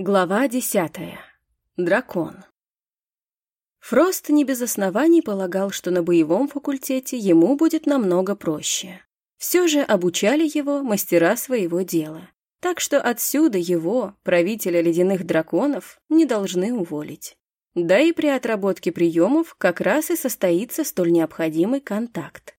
Глава десятая. Дракон. Фрост не без оснований полагал, что на боевом факультете ему будет намного проще. Все же обучали его мастера своего дела. Так что отсюда его, правителя ледяных драконов, не должны уволить. Да и при отработке приемов как раз и состоится столь необходимый контакт.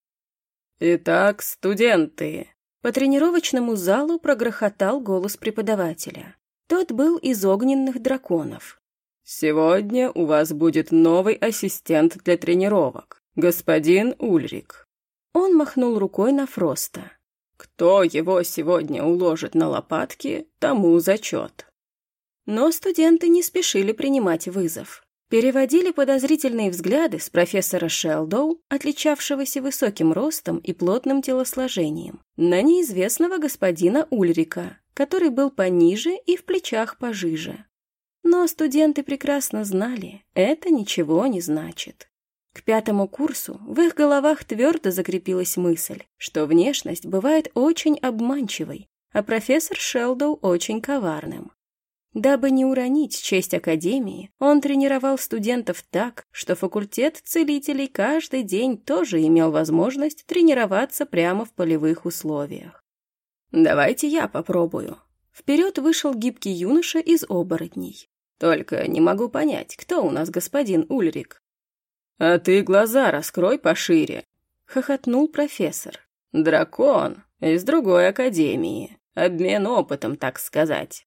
«Итак, студенты!» По тренировочному залу прогрохотал голос преподавателя. Тот был из огненных драконов. «Сегодня у вас будет новый ассистент для тренировок, господин Ульрик». Он махнул рукой на Фроста. «Кто его сегодня уложит на лопатки, тому зачет». Но студенты не спешили принимать вызов. Переводили подозрительные взгляды с профессора Шелдоу, отличавшегося высоким ростом и плотным телосложением, на неизвестного господина Ульрика, который был пониже и в плечах пожиже. Но студенты прекрасно знали, это ничего не значит. К пятому курсу в их головах твердо закрепилась мысль, что внешность бывает очень обманчивой, а профессор Шелдоу очень коварным. Дабы не уронить честь Академии, он тренировал студентов так, что факультет целителей каждый день тоже имел возможность тренироваться прямо в полевых условиях. «Давайте я попробую». Вперед вышел гибкий юноша из оборотней. «Только не могу понять, кто у нас господин Ульрик?» «А ты глаза раскрой пошире», — хохотнул профессор. «Дракон из другой академии. Обмен опытом, так сказать».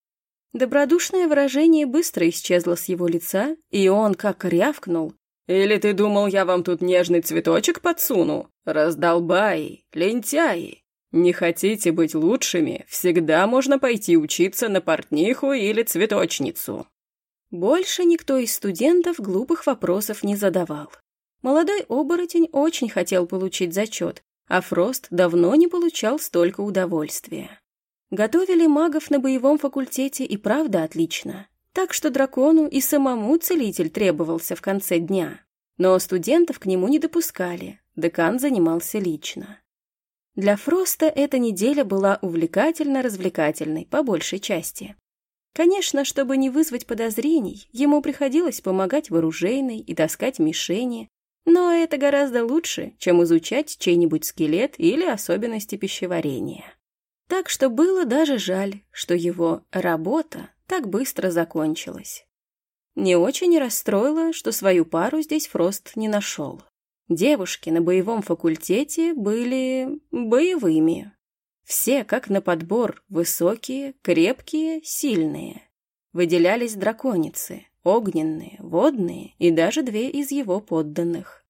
Добродушное выражение быстро исчезло с его лица, и он как рявкнул. «Или ты думал, я вам тут нежный цветочек подсуну? Раздолбай, лентяи!» Не хотите быть лучшими, всегда можно пойти учиться на портниху или цветочницу. Больше никто из студентов глупых вопросов не задавал. Молодой оборотень очень хотел получить зачет, а Фрост давно не получал столько удовольствия. Готовили магов на боевом факультете и правда отлично. Так что дракону и самому целитель требовался в конце дня. Но студентов к нему не допускали, декан занимался лично. Для Фроста эта неделя была увлекательно-развлекательной, по большей части. Конечно, чтобы не вызвать подозрений, ему приходилось помогать в и таскать мишени, но это гораздо лучше, чем изучать чей-нибудь скелет или особенности пищеварения. Так что было даже жаль, что его работа так быстро закончилась. Не очень расстроило, что свою пару здесь Фрост не нашел. Девушки на боевом факультете были боевыми. Все, как на подбор, высокие, крепкие, сильные. Выделялись драконицы, огненные, водные и даже две из его подданных.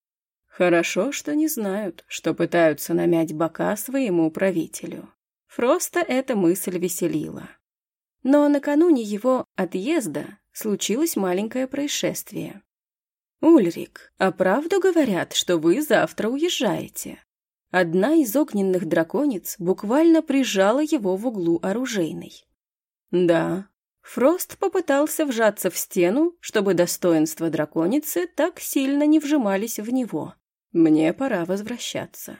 Хорошо, что не знают, что пытаются намять бока своему правителю. Просто эта мысль веселила. Но накануне его отъезда случилось маленькое происшествие. «Ульрик, а правду говорят, что вы завтра уезжаете?» Одна из огненных дракониц буквально прижала его в углу оружейной. «Да». Фрост попытался вжаться в стену, чтобы достоинства драконицы так сильно не вжимались в него. «Мне пора возвращаться».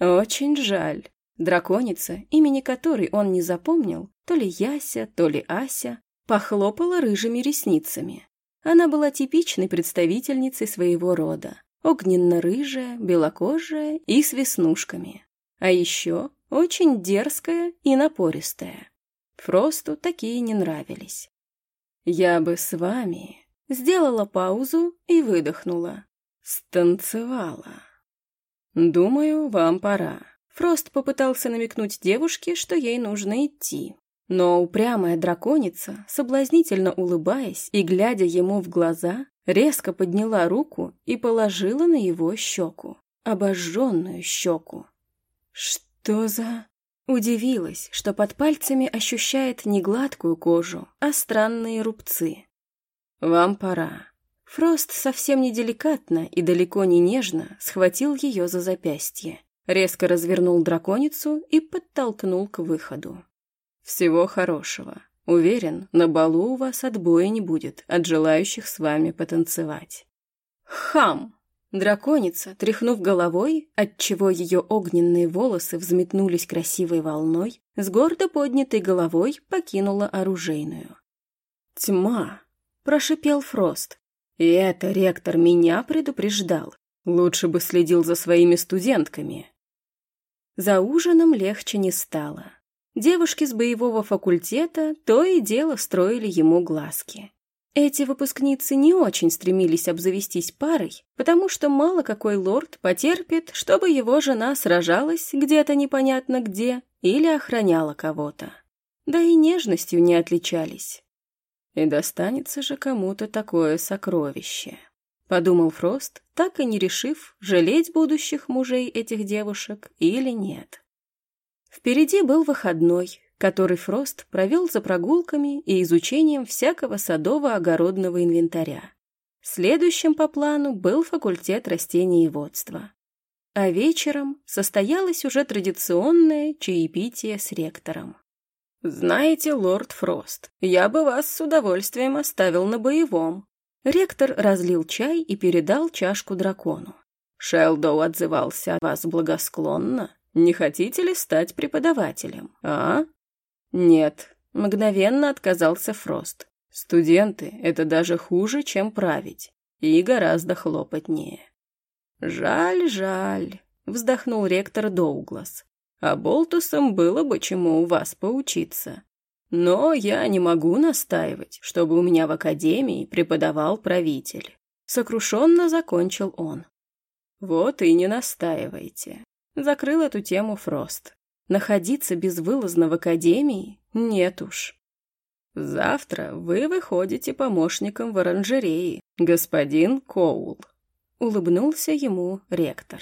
«Очень жаль». Драконица, имени которой он не запомнил, то ли Яся, то ли Ася, похлопала рыжими ресницами. Она была типичной представительницей своего рода. Огненно-рыжая, белокожая и с веснушками. А еще очень дерзкая и напористая. Фросту такие не нравились. «Я бы с вами...» Сделала паузу и выдохнула. Станцевала. «Думаю, вам пора». Фрост попытался намекнуть девушке, что ей нужно идти. Но упрямая драконица, соблазнительно улыбаясь и глядя ему в глаза, резко подняла руку и положила на его щеку, обожженную щеку. «Что за...» Удивилась, что под пальцами ощущает не гладкую кожу, а странные рубцы. «Вам пора». Фрост совсем неделикатно и далеко не нежно схватил ее за запястье, резко развернул драконицу и подтолкнул к выходу. Всего хорошего. Уверен, на балу у вас отбоя не будет от желающих с вами потанцевать. Хам! Драконица, тряхнув головой, отчего ее огненные волосы взметнулись красивой волной, с гордо поднятой головой покинула оружейную. Тьма, прошипел Фрост. И это ректор меня предупреждал. Лучше бы следил за своими студентками. За ужином легче не стало. Девушки с боевого факультета то и дело строили ему глазки. Эти выпускницы не очень стремились обзавестись парой, потому что мало какой лорд потерпит, чтобы его жена сражалась где-то непонятно где или охраняла кого-то. Да и нежностью не отличались. И достанется же кому-то такое сокровище. Подумал Фрост, так и не решив, жалеть будущих мужей этих девушек или нет. Впереди был выходной, который Фрост провел за прогулками и изучением всякого садово-огородного инвентаря. Следующим по плану был факультет растениеводства. А вечером состоялось уже традиционное чаепитие с ректором. «Знаете, лорд Фрост, я бы вас с удовольствием оставил на боевом». Ректор разлил чай и передал чашку дракону. Шелдоу отзывался о вас благосклонно. Не хотите ли стать преподавателем, а? Нет, мгновенно отказался Фрост. Студенты — это даже хуже, чем править. И гораздо хлопотнее. Жаль, жаль, вздохнул ректор Доуглас. А Болтусам было бы чему у вас поучиться. Но я не могу настаивать, чтобы у меня в академии преподавал правитель. Сокрушенно закончил он. Вот и не настаивайте. Закрыл эту тему Фрост. Находиться безвылазно в академии? Нет уж. Завтра вы выходите помощником в оранжерее, господин Коул. Улыбнулся ему ректор.